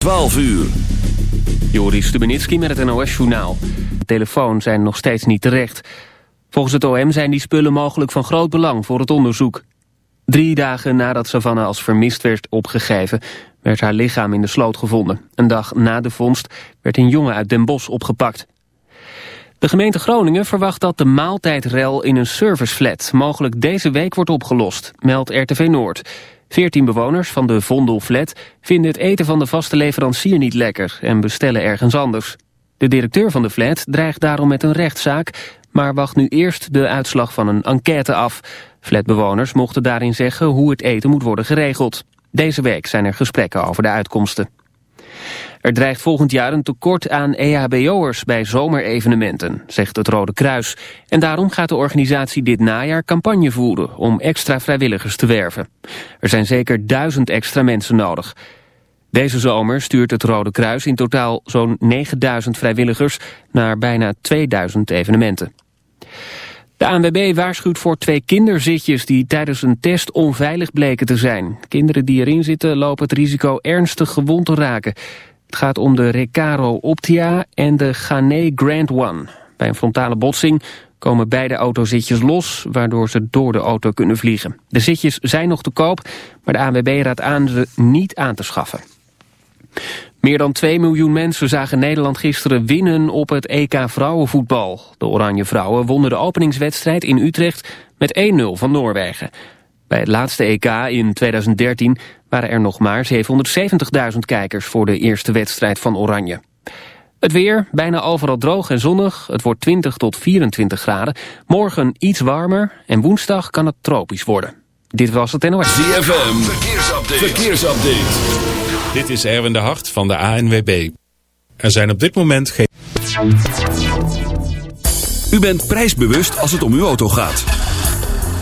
12 uur. Joris Stubenitski met het NOS-journaal. De telefoon zijn nog steeds niet terecht. Volgens het OM zijn die spullen mogelijk van groot belang voor het onderzoek. Drie dagen nadat Savannah als vermist werd opgegeven... werd haar lichaam in de sloot gevonden. Een dag na de vondst werd een jongen uit Den Bosch opgepakt. De gemeente Groningen verwacht dat de maaltijdrel in een serviceflat... mogelijk deze week wordt opgelost, meldt RTV Noord... Veertien bewoners van de Vondelflat vinden het eten van de vaste leverancier niet lekker en bestellen ergens anders. De directeur van de flat dreigt daarom met een rechtszaak, maar wacht nu eerst de uitslag van een enquête af. Flatbewoners mochten daarin zeggen hoe het eten moet worden geregeld. Deze week zijn er gesprekken over de uitkomsten. Er dreigt volgend jaar een tekort aan EHBO'ers bij zomerevenementen, zegt het Rode Kruis. En daarom gaat de organisatie dit najaar campagne voeren om extra vrijwilligers te werven. Er zijn zeker duizend extra mensen nodig. Deze zomer stuurt het Rode Kruis in totaal zo'n 9000 vrijwilligers naar bijna 2000 evenementen. De ANWB waarschuwt voor twee kinderzitjes die tijdens een test onveilig bleken te zijn. Kinderen die erin zitten lopen het risico ernstig gewond te raken. Het gaat om de Recaro Optia en de Ghanè Grand One. Bij een frontale botsing komen beide autozitjes los, waardoor ze door de auto kunnen vliegen. De zitjes zijn nog te koop, maar de ANWB raadt aan ze niet aan te schaffen. Meer dan 2 miljoen mensen zagen Nederland gisteren winnen op het EK vrouwenvoetbal. De Oranje Vrouwen wonnen de openingswedstrijd in Utrecht met 1-0 van Noorwegen. Bij het laatste EK in 2013 waren er nog maar 770.000 kijkers voor de eerste wedstrijd van Oranje. Het weer, bijna overal droog en zonnig. Het wordt 20 tot 24 graden. Morgen iets warmer en woensdag kan het tropisch worden. Dit was het NOS. ZFM, verkeersupdate. verkeersupdate. Dit is Erwin de Hart van de ANWB. Er zijn op dit moment geen... U bent prijsbewust als het om uw auto gaat.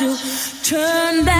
you. Turn back.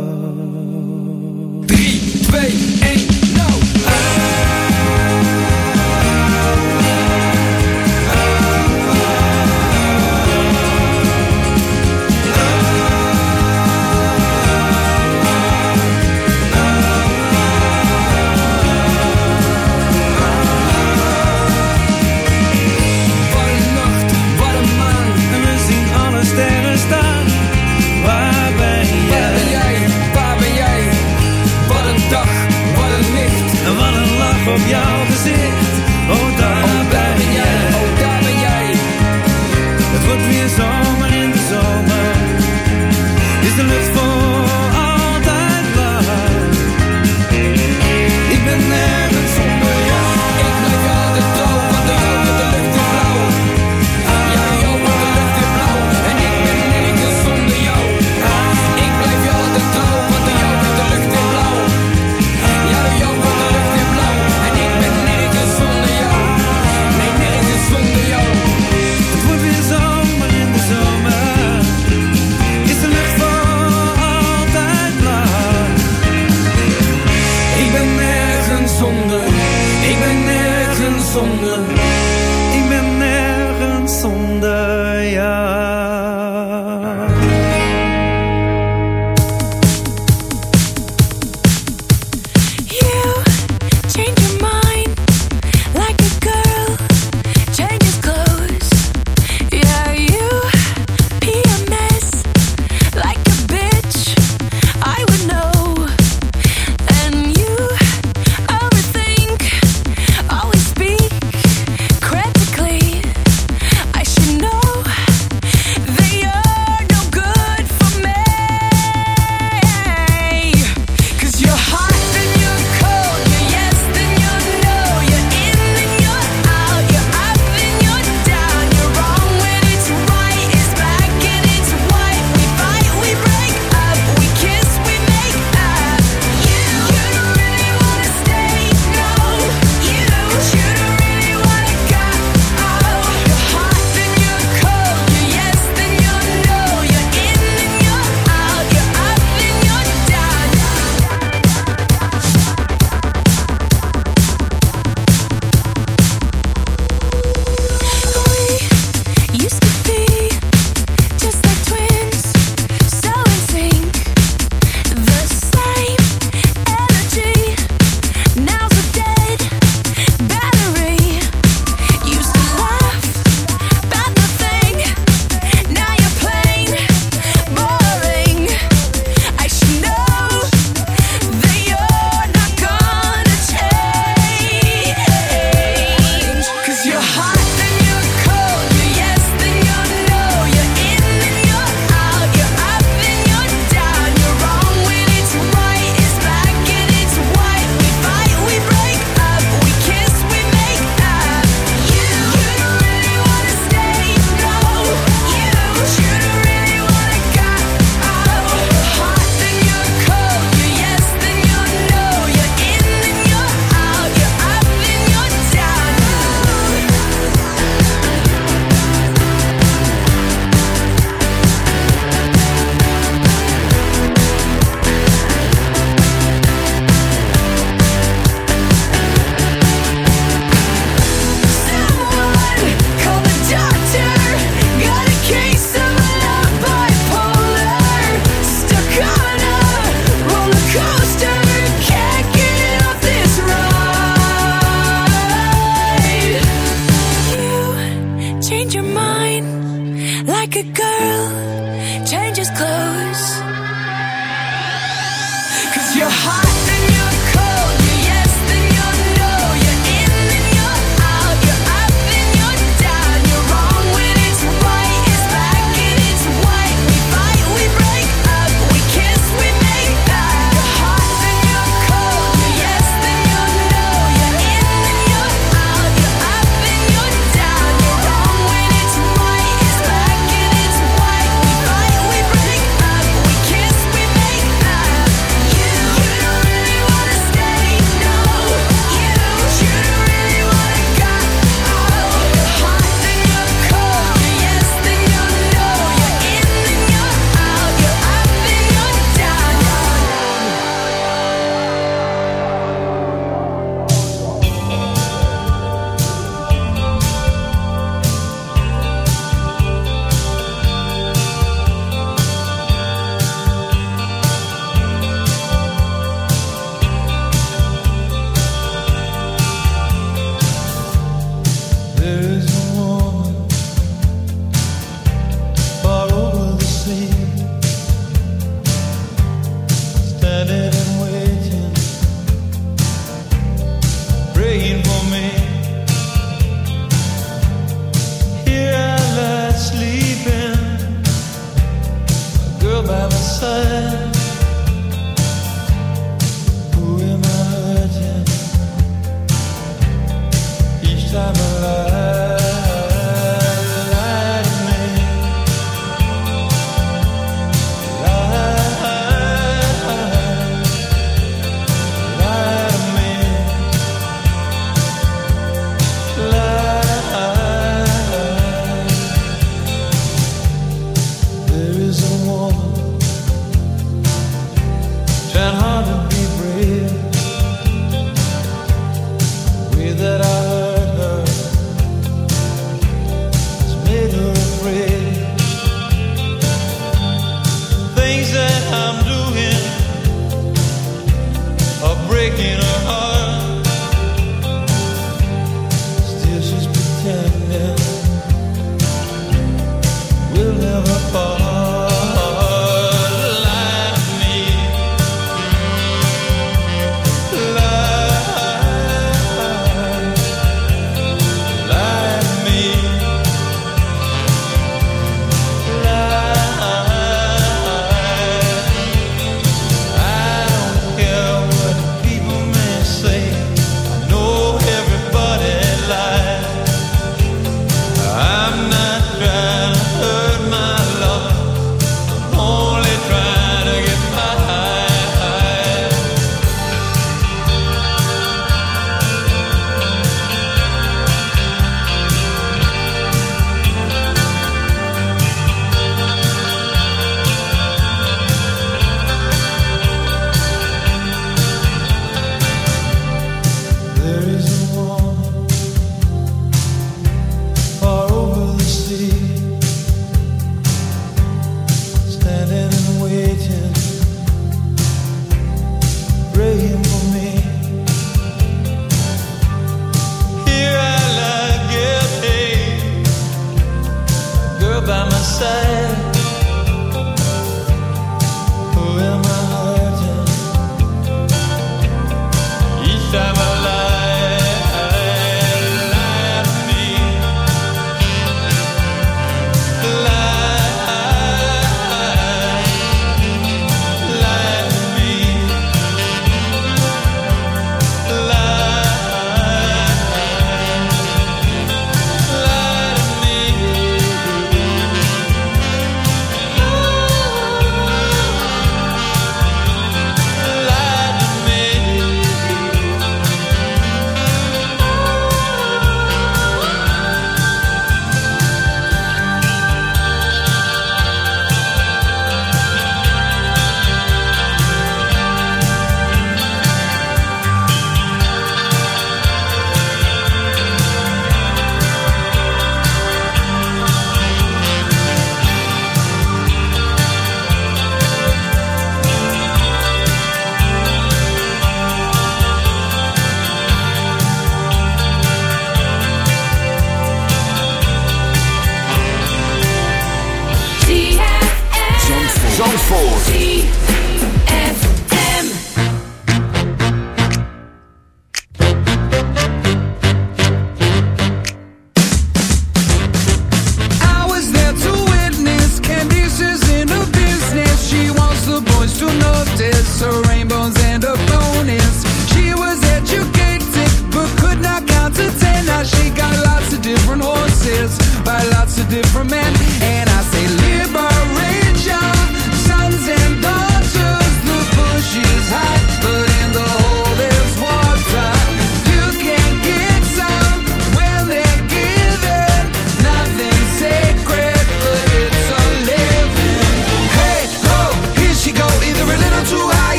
Op jouw gezicht. Oh, daar Oh, daar ben jij, oh, daar ben jij. Het wordt weer zomer in de zomer. Is de lucht voor